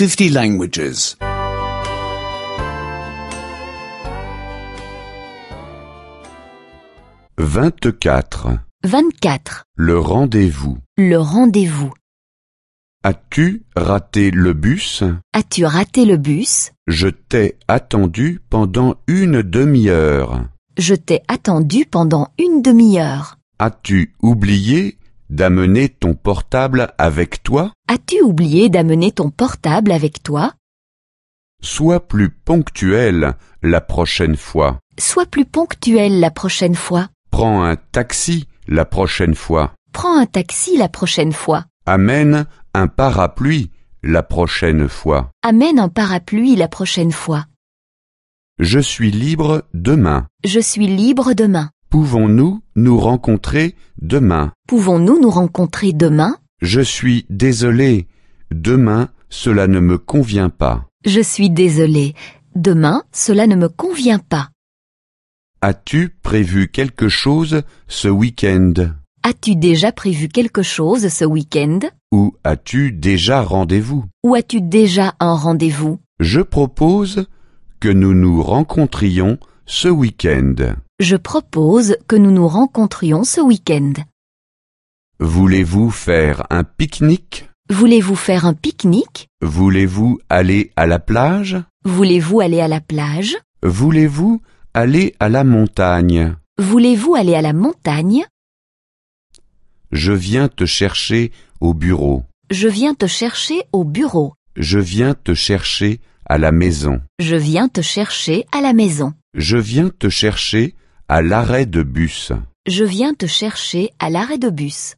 50 languages. 24. 24. Le rendez-vous. Le rendez-vous. As-tu raté le bus? As-tu raté le bus? Je t'ai attendu pendant une demi-heure. Je t'ai attendu pendant une demi-heure. As-tu oublié d'amener ton portable avec toi? As-tu oublié d'amener ton portable avec toi? Sois plus ponctuel la prochaine fois. Sois plus ponctuel la prochaine fois. Prends un taxi la prochaine fois. Prends un taxi la prochaine fois. Amène un parapluie la prochaine fois. Amène un parapluie la prochaine fois. Je suis libre demain. Je suis libre demain. Pouvons-nous nous rencontrer demain? Pouvons-nous nous rencontrer demain? Je suis désolé. Demain, cela ne me convient pas. Je suis désolé. Demain, cela ne me convient pas. As-tu prévu quelque chose ce week-end? As-tu déjà prévu quelque chose ce week-end? Ou as-tu déjà rendez-vous? Ou as-tu déjà un rendez-vous? Je propose que nous nous rencontrions ce week-end. Je propose que nous nous rencontrions ce week-end. Voulez-vous faire un pique-nique? Voulez-vous faire un pique-nique? Voulez-vous aller à la plage? Voulez-vous aller à la plage? Voulez-vous aller à la montagne? Voulez-vous aller à la montagne? Je viens te chercher au bureau. Je viens te chercher au bureau. Je viens te chercher à la maison. Je viens te chercher à la maison. Je viens te chercher à l'arrêt de bus. Je viens te chercher à l'arrêt de bus.